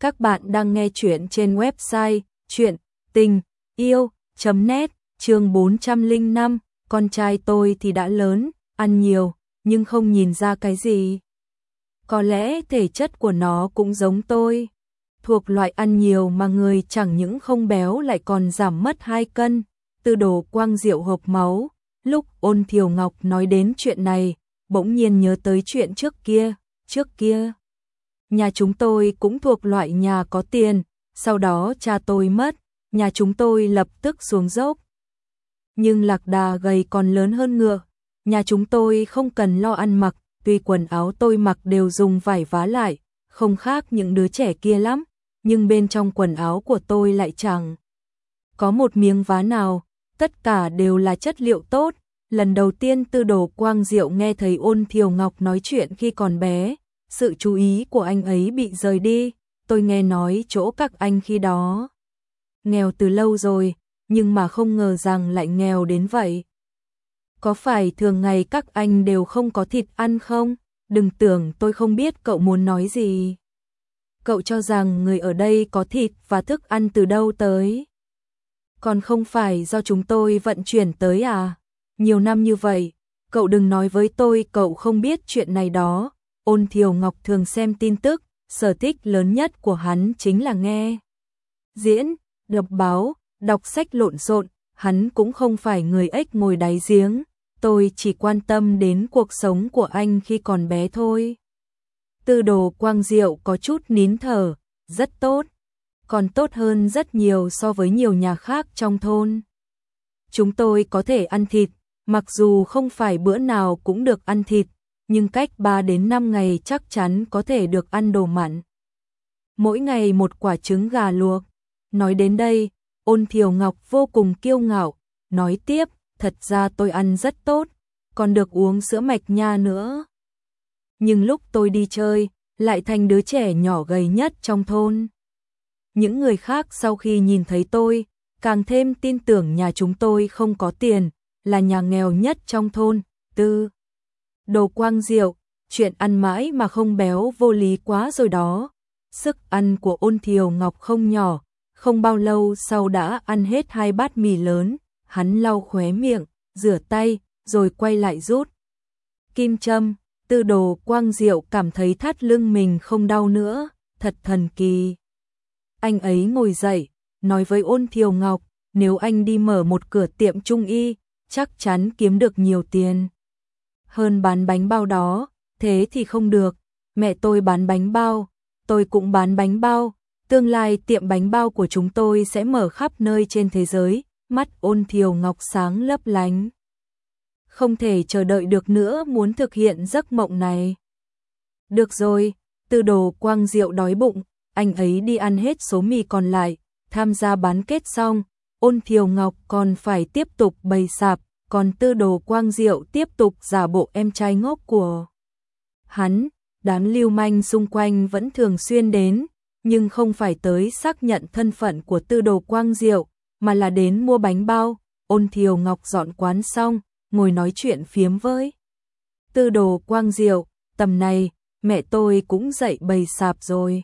Các bạn đang nghe chuyện trên website chuyện tình yêu.net chương 405, con trai tôi thì đã lớn, ăn nhiều, nhưng không nhìn ra cái gì. Có lẽ thể chất của nó cũng giống tôi, thuộc loại ăn nhiều mà người chẳng những không béo lại còn giảm mất 2 cân, từ đồ quang diệu hộp máu. Lúc ôn thiều ngọc nói đến chuyện này, bỗng nhiên nhớ tới chuyện trước kia, trước kia. Nhà chúng tôi cũng thuộc loại nhà có tiền, sau đó cha tôi mất, nhà chúng tôi lập tức xuống dốc. Nhưng lạc đà gầy còn lớn hơn ngựa, nhà chúng tôi không cần lo ăn mặc, tuy quần áo tôi mặc đều dùng vải vá lại, không khác những đứa trẻ kia lắm, nhưng bên trong quần áo của tôi lại chẳng có một miếng vá nào, tất cả đều là chất liệu tốt. Lần đầu tiên Tư Đồ Quang Diệu nghe thấy Ôn Thiều Ngọc nói chuyện khi còn bé, sự chú ý của anh ấy bị rời đi, tôi nghe nói chỗ các anh khi đó. Nghèo từ lâu rồi, nhưng mà không ngờ rằng lại nghèo đến vậy. Có phải thường ngày các anh đều không có thịt ăn không? Đừng tưởng tôi không biết cậu muốn nói gì. Cậu cho rằng người ở đây có thịt và thức ăn từ đâu tới? Còn không phải do chúng tôi vận chuyển tới à? Nhiều năm như vậy, cậu đừng nói với tôi cậu không biết chuyện này đó, Ôn Thiều Ngọc thường xem tin tức, sở thích lớn nhất của hắn chính là nghe. Diễn, đọc báo, đọc sách lộn xộn, hắn cũng không phải người ếch ngồi đáy giếng, tôi chỉ quan tâm đến cuộc sống của anh khi còn bé thôi. Tư đồ quang diệu có chút nín thở, rất tốt, còn tốt hơn rất nhiều so với nhiều nhà khác trong thôn. Chúng tôi có thể ăn thịt, mặc dù không phải bữa nào cũng được ăn thịt, nhưng cách 3 đến 5 ngày chắc chắn có thể được ăn đồ mặn. Mỗi ngày một quả trứng gà luộc. Nói đến đây, ôn thiều ngọc vô cùng kiêu ngạo, nói tiếp, thật ra tôi ăn rất tốt, còn được uống sữa mạch nha nữa. Nhưng lúc tôi đi chơi, lại thành đứa trẻ nhỏ gầy nhất trong thôn. Những người khác sau khi nhìn thấy tôi, càng thêm tin tưởng nhà chúng tôi không có tiền, là nhà nghèo nhất trong thôn. Tư đồ quang diệu, chuyện ăn mãi mà không béo vô lý quá rồi đó. Sức ăn của ôn thiều ngọc không nhỏ, không bao lâu sau đã ăn hết hai bát mì lớn, hắn lau khóe miệng, rửa tay, rồi quay lại rút. Kim châm, tư đồ quang diệu cảm thấy thắt lưng mình không đau nữa, thật thần kỳ. Anh ấy ngồi dậy, nói với ôn thiều ngọc, nếu anh đi mở một cửa tiệm trung y, chắc chắn kiếm được nhiều tiền hơn bán bánh bao đó, thế thì không được, mẹ tôi bán bánh bao, tôi cũng bán bánh bao, tương lai tiệm bánh bao của chúng tôi sẽ mở khắp nơi trên thế giới, mắt ôn thiều ngọc sáng lấp lánh. Không thể chờ đợi được nữa muốn thực hiện giấc mộng này. Được rồi, từ đồ quang diệu đói bụng, anh ấy đi ăn hết số mì còn lại, tham gia bán kết xong, ôn thiều ngọc còn phải tiếp tục bày sạp, còn tư đồ quang diệu tiếp tục giả bộ em trai ngốc của hắn, đám lưu manh xung quanh vẫn thường xuyên đến, nhưng không phải tới xác nhận thân phận của tư đồ quang diệu, mà là đến mua bánh bao, ôn thiều ngọc dọn quán xong, ngồi nói chuyện phiếm với. Tư đồ quang diệu, tầm này, mẹ tôi cũng dậy bầy sạp rồi.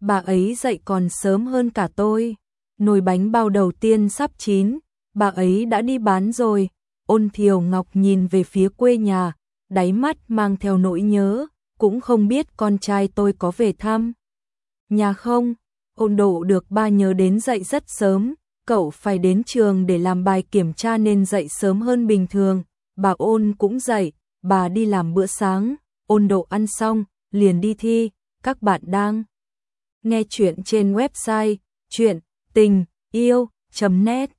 Bà ấy dậy còn sớm hơn cả tôi, nồi bánh bao đầu tiên sắp chín, bà ấy đã đi bán rồi. Ôn Thiều Ngọc nhìn về phía quê nhà, đáy mắt mang theo nỗi nhớ, cũng không biết con trai tôi có về thăm. Nhà không, ôn độ được ba nhớ đến dậy rất sớm, cậu phải đến trường để làm bài kiểm tra nên dậy sớm hơn bình thường, bà ôn cũng dậy, bà đi làm bữa sáng, ôn độ ăn xong, liền đi thi, các bạn đang nghe chuyện trên website chuyện tình yêu.net